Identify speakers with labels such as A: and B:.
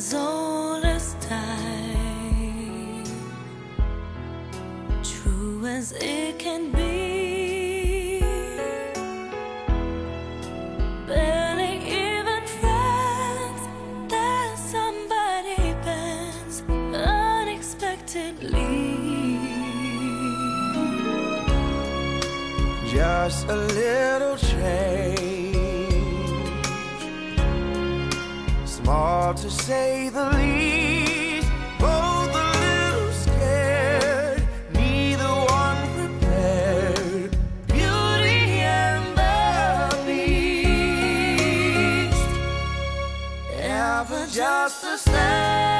A: as old as time, true as it can be. Barely even friends somebody bends unexpectedly.
B: Just a little change all to say the least. Both a little scared, neither one prepared. Beauty and the Beast,
A: ever just the
B: same.